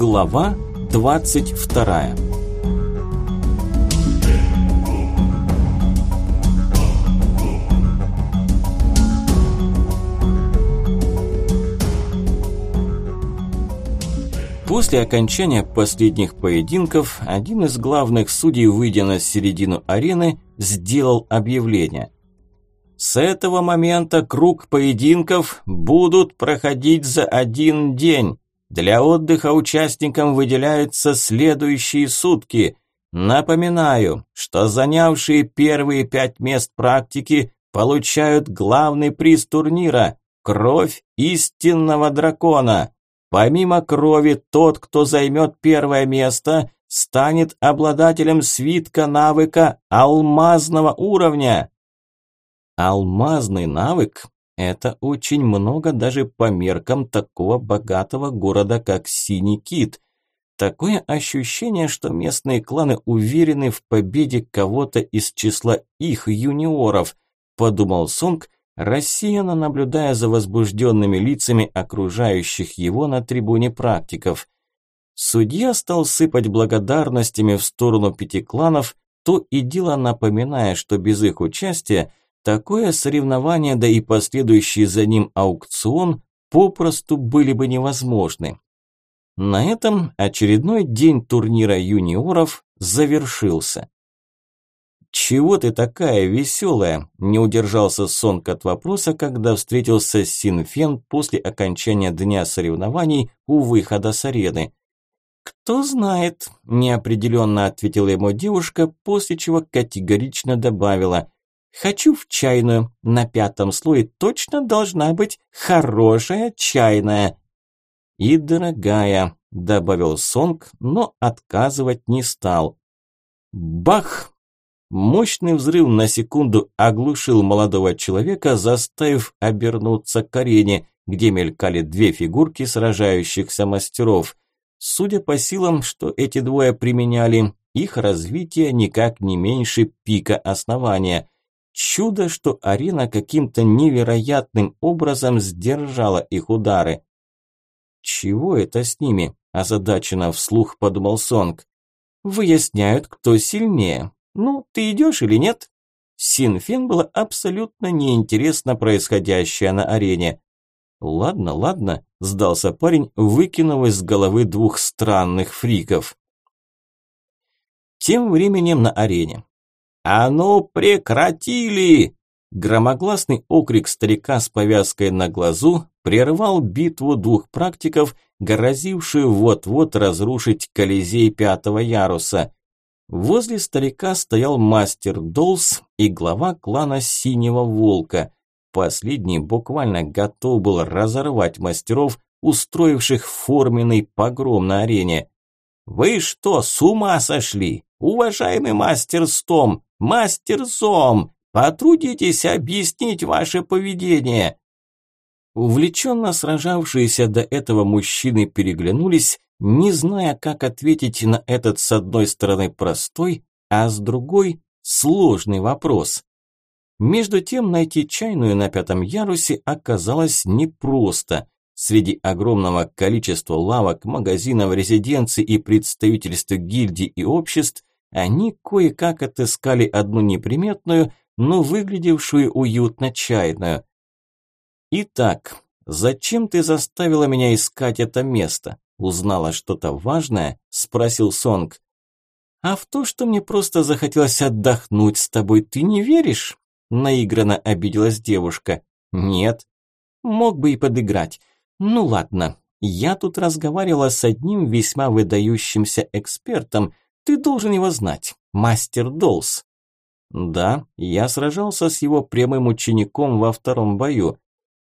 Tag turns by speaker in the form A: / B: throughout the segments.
A: Глава 22 После окончания последних поединков, один из главных судей, выйдя на середину арены, сделал объявление. С этого момента круг поединков будут проходить за один день. Для отдыха участникам выделяются следующие сутки. Напоминаю, что занявшие первые пять мест практики получают главный приз турнира – кровь истинного дракона. Помимо крови, тот, кто займет первое место, станет обладателем свитка навыка алмазного уровня. Алмазный навык это очень много даже по меркам такого богатого города, как Синий Кит. Такое ощущение, что местные кланы уверены в победе кого-то из числа их юниоров, подумал Сонг, рассеянно наблюдая за возбужденными лицами окружающих его на трибуне практиков. Судья стал сыпать благодарностями в сторону пяти кланов, то и дело напоминая, что без их участия Такое соревнование, да и последующий за ним аукцион попросту были бы невозможны. На этом очередной день турнира юниоров завершился. «Чего ты такая веселая?» – не удержался Сонг от вопроса, когда встретился с Синфен после окончания дня соревнований у выхода с арены. «Кто знает», – неопределенно ответила ему девушка, после чего категорично добавила – Хочу в чайную. На пятом слое точно должна быть хорошая чайная. И дорогая, добавил Сонг, но отказывать не стал. Бах! Мощный взрыв на секунду оглушил молодого человека, заставив обернуться к арене, где мелькали две фигурки сражающихся мастеров. Судя по силам, что эти двое применяли, их развитие никак не меньше пика основания. Чудо, что арена каким-то невероятным образом сдержала их удары. «Чего это с ними?» – озадаченно вслух подумал Сонг. «Выясняют, кто сильнее. Ну, ты идешь или нет?» Синфен было абсолютно неинтересно происходящее на арене. «Ладно, ладно», – сдался парень, выкинув из головы двух странных фриков. Тем временем на арене. «А ну, прекратили!» Громогласный окрик старика с повязкой на глазу прервал битву двух практиков, грозившую вот-вот разрушить Колизей пятого яруса. Возле старика стоял мастер Долс и глава клана Синего Волка. Последний буквально готов был разорвать мастеров, устроивших форменный погром на арене. «Вы что, с ума сошли? Уважаемый мастер Стом, мастер Зом, потрудитесь объяснить ваше поведение!» Увлеченно сражавшиеся до этого мужчины переглянулись, не зная, как ответить на этот с одной стороны простой, а с другой сложный вопрос. Между тем найти чайную на пятом ярусе оказалось непросто. Среди огромного количества лавок, магазинов, резиденций и представительств гильдий и обществ они кое-как отыскали одну неприметную, но выглядевшую уютно чайную. «Итак, зачем ты заставила меня искать это место? Узнала что-то важное?» – спросил Сонг. «А в то, что мне просто захотелось отдохнуть с тобой, ты не веришь?» – наигранно обиделась девушка. «Нет». «Мог бы и подыграть. Ну ладно, я тут разговаривала с одним весьма выдающимся экспертом, ты должен его знать. Мастер Долс. Да, я сражался с его прямым учеником во втором бою.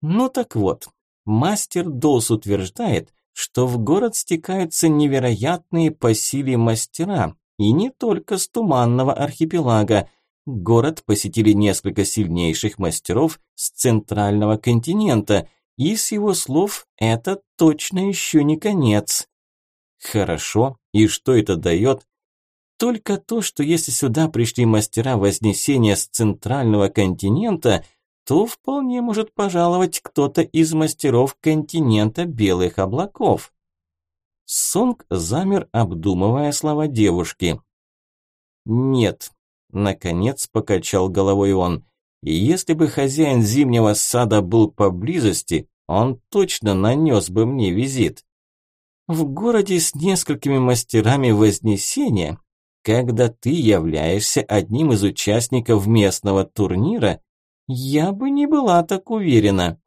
A: Ну так вот, мастер Долс утверждает, что в город стекаются невероятные по силе мастера, и не только с Туманного архипелага. Город посетили несколько сильнейших мастеров с центрального континента, и с его слов это точно еще не конец. Хорошо, и что это дает? Только то, что если сюда пришли мастера Вознесения с центрального континента, то вполне может пожаловать кто-то из мастеров континента Белых облаков. Сонг замер, обдумывая слова девушки. «Нет», – наконец покачал головой он. «И если бы хозяин зимнего сада был поблизости, он точно нанес бы мне визит. В городе с несколькими мастерами Вознесения, когда ты являешься одним из участников местного турнира, я бы не была так уверена».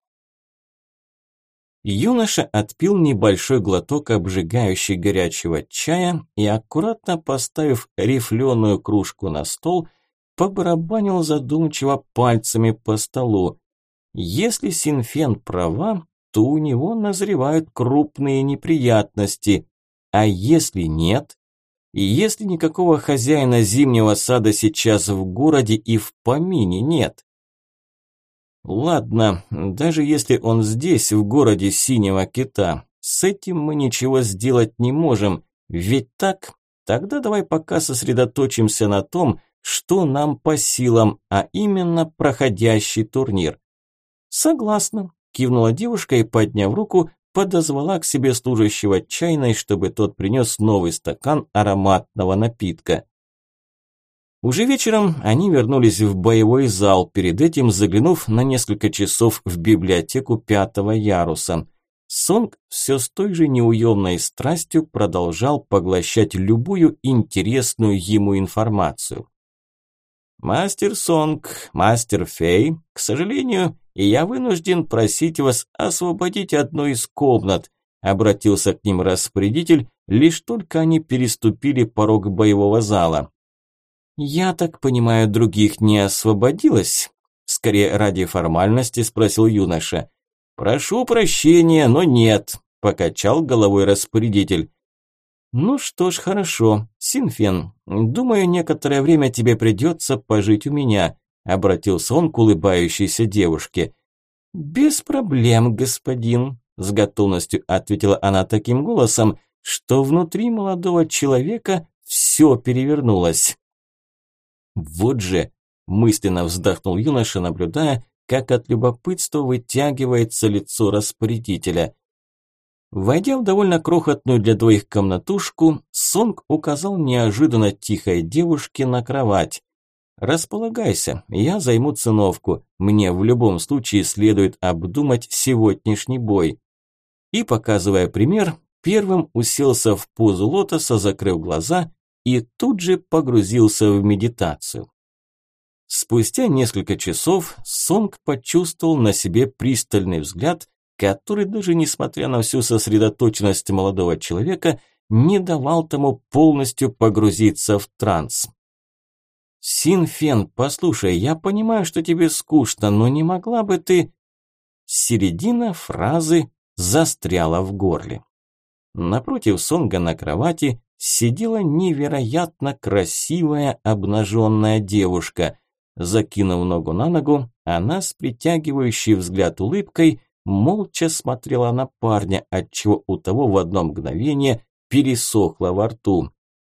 A: Юноша отпил небольшой глоток обжигающей горячего чая и, аккуратно поставив рифленую кружку на стол, побарабанил задумчиво пальцами по столу. Если Синфен права, то у него назревают крупные неприятности. А если нет? И если никакого хозяина зимнего сада сейчас в городе и в помине нет? Ладно, даже если он здесь, в городе Синего Кита, с этим мы ничего сделать не можем, ведь так? Тогда давай пока сосредоточимся на том, что нам по силам, а именно проходящий турнир. Согласна, кивнула девушка и, подняв руку, подозвала к себе служащего чайной, чтобы тот принес новый стакан ароматного напитка. Уже вечером они вернулись в боевой зал, перед этим заглянув на несколько часов в библиотеку пятого яруса. Сонг все с той же неуемной страстью продолжал поглощать любую интересную ему информацию. «Мастер Сонг, мастер Фей, к сожалению, я вынужден просить вас освободить одну из комнат», обратился к ним распорядитель, лишь только они переступили порог боевого зала. «Я так понимаю, других не освободилось?» Скорее ради формальности спросил юноша. «Прошу прощения, но нет», – покачал головой распорядитель. «Ну что ж, хорошо. Синфен, думаю, некоторое время тебе придется пожить у меня», – обратился он к улыбающейся девушке. «Без проблем, господин», – с готовностью ответила она таким голосом, что внутри молодого человека все перевернулось. Вот же, мысленно вздохнул юноша, наблюдая, как от любопытства вытягивается лицо распорядителя. Войдя в довольно крохотную для двоих комнатушку, Сонг указал неожиданно тихой девушке на кровать. «Располагайся, я займу циновку, мне в любом случае следует обдумать сегодняшний бой». И, показывая пример, первым уселся в позу лотоса, закрыв глаза и тут же погрузился в медитацию. Спустя несколько часов Сонг почувствовал на себе пристальный взгляд, который даже несмотря на всю сосредоточенность молодого человека, не давал тому полностью погрузиться в транс. «Синфен, послушай, я понимаю, что тебе скучно, но не могла бы ты...» Середина фразы застряла в горле. Напротив Сонга на кровати сидела невероятно красивая обнаженная девушка. Закинув ногу на ногу, она с притягивающей взгляд улыбкой молча смотрела на парня, отчего у того в одно мгновение пересохло во рту.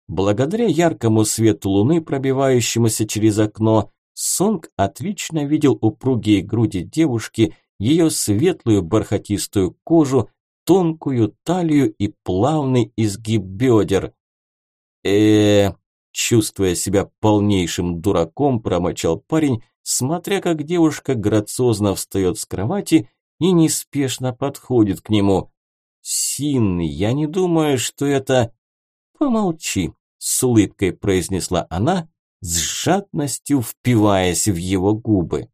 A: Благодаря яркому свету луны, пробивающемуся через окно, Сонг отлично видел упругие груди девушки, ее светлую бархатистую кожу, тонкую талию и плавный изгиб бедер. э чувствуя себя полнейшим дураком, промочал парень, смотря как девушка грациозно встает с кровати и неспешно подходит к нему. «Син, я не думаю, что это...» «Помолчи», – с улыбкой произнесла она, с жадностью впиваясь в его губы.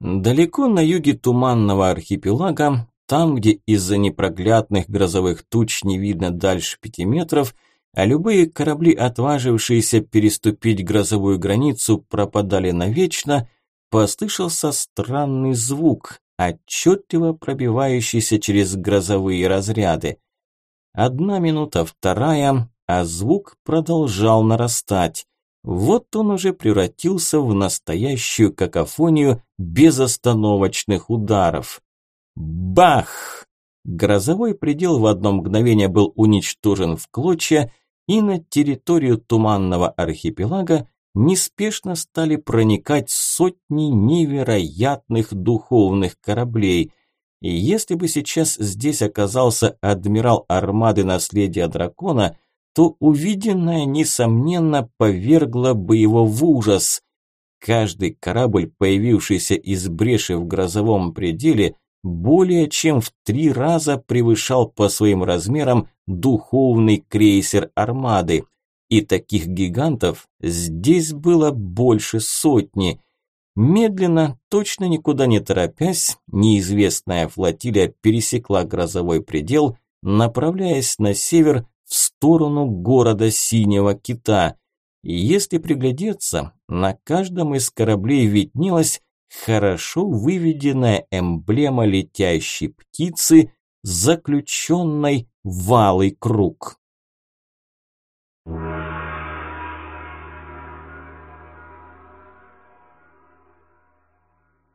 A: Далеко на юге туманного архипелага, там, где из-за непроглядных грозовых туч не видно дальше пяти метров, а любые корабли, отважившиеся переступить грозовую границу, пропадали навечно, послышался странный звук, отчетливо пробивающийся через грозовые разряды. Одна минута, вторая, а звук продолжал нарастать. Вот он уже превратился в настоящую какофонию безостановочных ударов. Бах! Грозовой предел в одно мгновение был уничтожен в клочья, и на территорию туманного архипелага неспешно стали проникать сотни невероятных духовных кораблей. И если бы сейчас здесь оказался адмирал армады наследия дракона, то увиденное, несомненно, повергло бы его в ужас. Каждый корабль, появившийся из бреши в грозовом пределе, более чем в три раза превышал по своим размерам духовный крейсер армады. И таких гигантов здесь было больше сотни. Медленно, точно никуда не торопясь, неизвестная флотилия пересекла грозовой предел, направляясь на север в сторону города Синего Кита. И если приглядеться, на каждом из кораблей виднелась хорошо выведенная эмблема летящей птицы, заключенной в алый круг.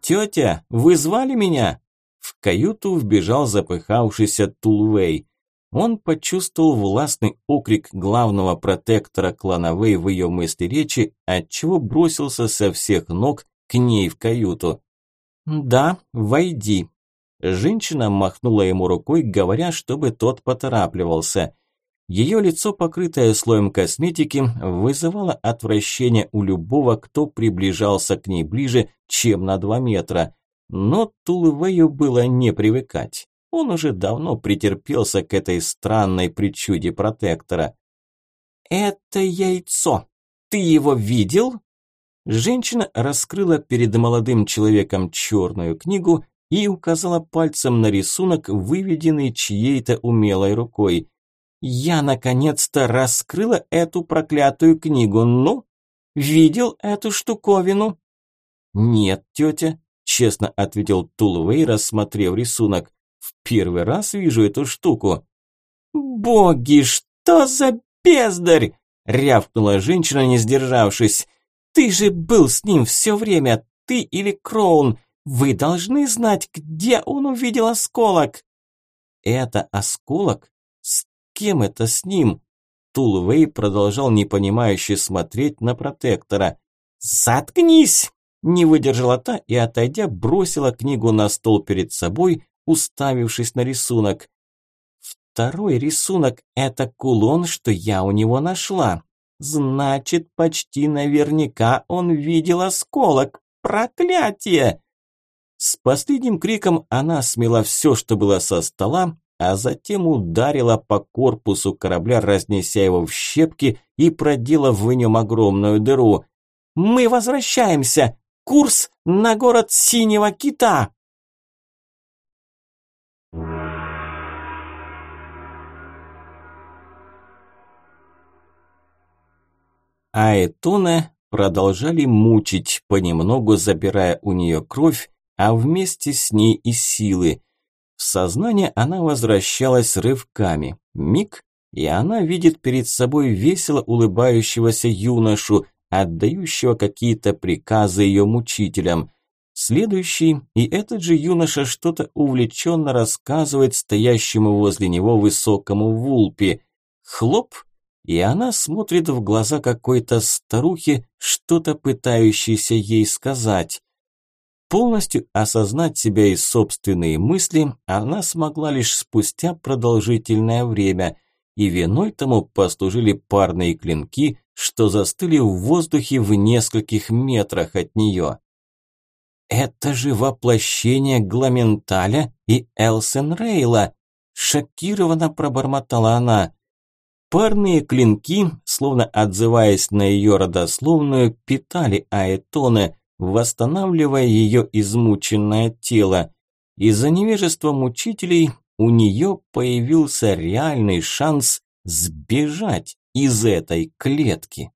A: «Тетя, вы звали меня?» В каюту вбежал запыхавшийся Тулвей. Он почувствовал властный окрик главного протектора клана Вэй в ее мысли речи, отчего бросился со всех ног к ней в каюту. «Да, войди». Женщина махнула ему рукой, говоря, чтобы тот поторапливался. Ее лицо, покрытое слоем косметики, вызывало отвращение у любого, кто приближался к ней ближе, чем на два метра. Но Тулвею было не привыкать. Он уже давно претерпелся к этой странной причуде протектора. «Это яйцо. Ты его видел?» Женщина раскрыла перед молодым человеком черную книгу и указала пальцем на рисунок, выведенный чьей-то умелой рукой. Я наконец-то раскрыла эту проклятую книгу. Ну, видел эту штуковину? Нет, тетя, честно ответил Тулвей, рассмотрев рисунок. В первый раз вижу эту штуку. Боги, что за бездарь! рявкнула женщина, не сдержавшись. Ты же был с ним все время, ты или Кроун. Вы должны знать, где он увидел осколок. Это осколок? Кем это с ним? Тулвей продолжал непонимающе смотреть на протектора. «Заткнись!» Не выдержала та и, отойдя, бросила книгу на стол перед собой, уставившись на рисунок. «Второй рисунок – это кулон, что я у него нашла. Значит, почти наверняка он видел осколок. Проклятие!» С последним криком она смела все, что было со стола, а затем ударила по корпусу корабля, разнеся его в щепки и проделав в нем огромную дыру. «Мы возвращаемся! Курс на город Синего Кита!» Аэтоне продолжали мучить, понемногу забирая у нее кровь, а вместе с ней и силы. В сознание она возвращалась рывками. Миг, и она видит перед собой весело улыбающегося юношу, отдающего какие-то приказы ее мучителям. Следующий, и этот же юноша что-то увлеченно рассказывает стоящему возле него высокому вулпе. Хлоп, и она смотрит в глаза какой-то старухи, что-то пытающейся ей сказать. Полностью осознать себя и собственные мысли она смогла лишь спустя продолжительное время, и виной тому послужили парные клинки, что застыли в воздухе в нескольких метрах от нее. «Это же воплощение Гламенталя и Элсен Рейла!» Шокированно пробормотала она. Парные клинки, словно отзываясь на ее родословную, питали Аэтоне, восстанавливая ее измученное тело. Из-за невежества мучителей у нее появился реальный шанс сбежать из этой клетки.